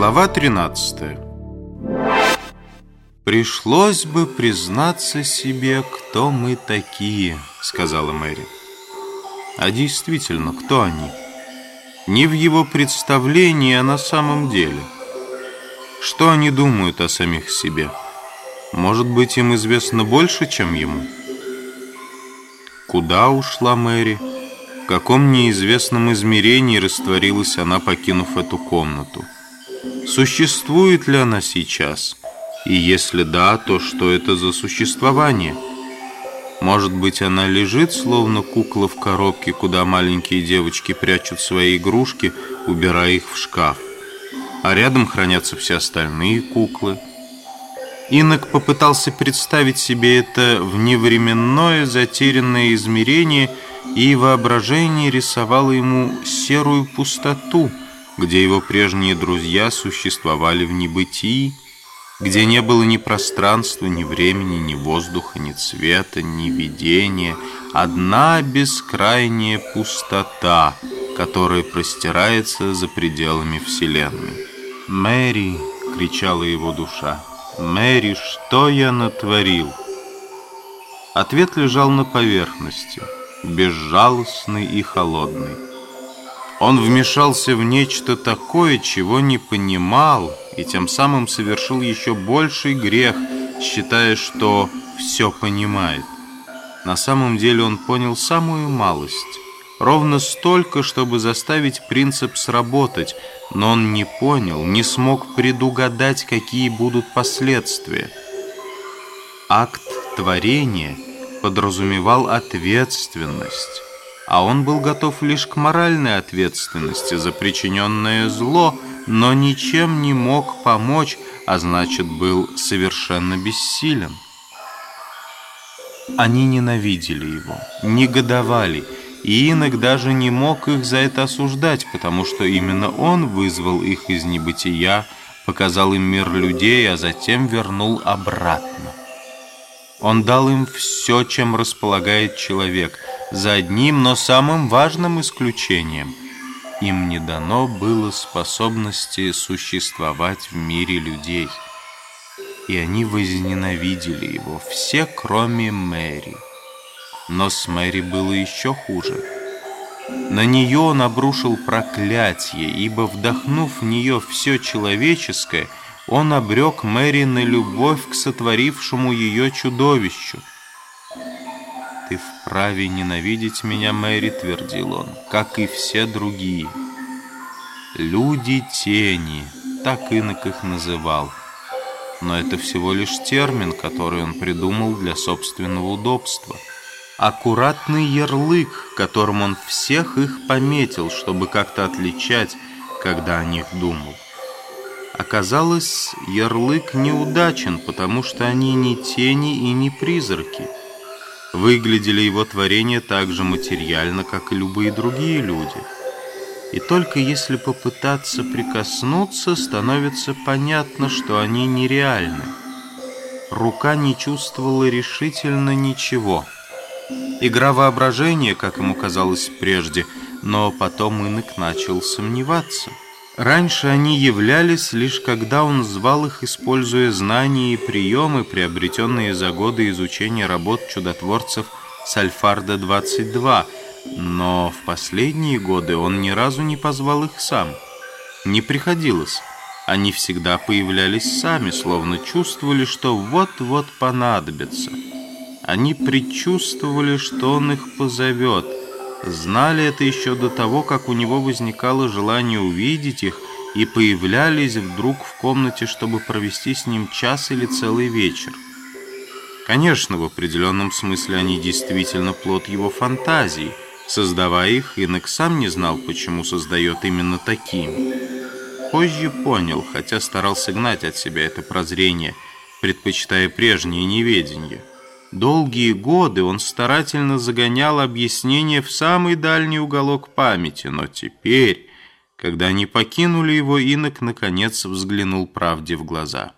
Глава 13 «Пришлось бы признаться себе, кто мы такие», — сказала Мэри. «А действительно, кто они? Не в его представлении, а на самом деле. Что они думают о самих себе? Может быть, им известно больше, чем ему?» Куда ушла Мэри? В каком неизвестном измерении растворилась она, покинув эту комнату? Существует ли она сейчас? И если да, то что это за существование? Может быть, она лежит, словно кукла в коробке, куда маленькие девочки прячут свои игрушки, убирая их в шкаф. А рядом хранятся все остальные куклы – Инок попытался представить себе это вневременное затерянное измерение, и воображение рисовало ему серую пустоту, где его прежние друзья существовали в небытии, где не было ни пространства, ни времени, ни воздуха, ни цвета, ни видения, одна бескрайняя пустота, которая простирается за пределами Вселенной. «Мэри!» — кричала его душа. «Мэри, что я натворил?» Ответ лежал на поверхности, безжалостный и холодный. Он вмешался в нечто такое, чего не понимал, и тем самым совершил еще больший грех, считая, что все понимает. На самом деле он понял самую малость, ровно столько, чтобы заставить принцип сработать, но он не понял, не смог предугадать, какие будут последствия. Акт творения подразумевал ответственность, а он был готов лишь к моральной ответственности за причиненное зло, но ничем не мог помочь, а значит, был совершенно бессилен. Они ненавидели его, негодовали, и инок даже не мог их за это осуждать, потому что именно он вызвал их из небытия, показал им мир людей, а затем вернул обратно. Он дал им все, чем располагает человек, за одним, но самым важным исключением. Им не дано было способности существовать в мире людей. И они возненавидели его, все, кроме Мэри. Но с Мэри было еще хуже. На нее он обрушил проклятие, ибо, вдохнув в нее все человеческое, он обрек Мэри на любовь к сотворившему ее чудовищу. «Ты вправе ненавидеть меня, Мэри», — твердил он, — «как и все другие». «Люди тени», — так инок их называл. Но это всего лишь термин, который он придумал для собственного удобства — аккуратный ярлык, которым он всех их пометил, чтобы как-то отличать, когда о них думал. Оказалось, ярлык неудачен, потому что они не тени и не призраки. Выглядели его творения так же материально, как и любые другие люди. И только если попытаться прикоснуться, становится понятно, что они нереальны. Рука не чувствовала решительно ничего – Игра воображения, как ему казалось прежде, но потом Инок начал сомневаться. Раньше они являлись лишь когда он звал их, используя знания и приемы, приобретенные за годы изучения работ чудотворцев Сальфарда-22, но в последние годы он ни разу не позвал их сам. Не приходилось. Они всегда появлялись сами, словно чувствовали, что вот-вот понадобится. Они предчувствовали, что он их позовет. Знали это еще до того, как у него возникало желание увидеть их, и появлялись вдруг в комнате, чтобы провести с ним час или целый вечер. Конечно, в определенном смысле они действительно плод его фантазии. Создавая их, Инок сам не знал, почему создает именно таким. Позже понял, хотя старался гнать от себя это прозрение, предпочитая прежнее неведение. Долгие годы он старательно загонял объяснение в самый дальний уголок памяти, но теперь, когда они покинули его, инок наконец взглянул правде в глаза.